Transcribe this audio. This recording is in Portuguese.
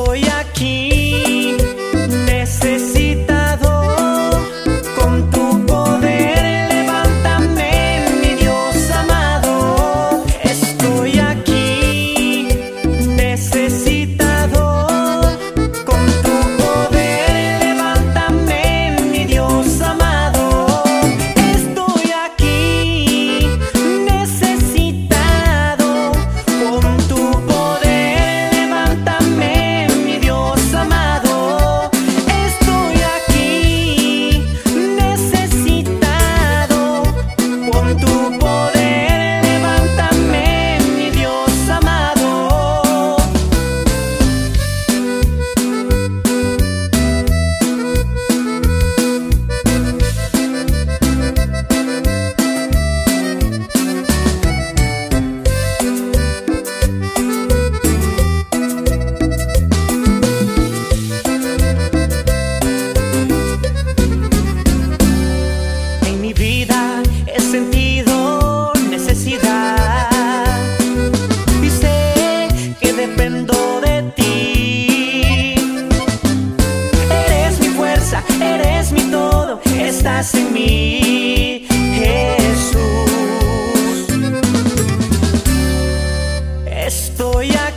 estou aqui. voy a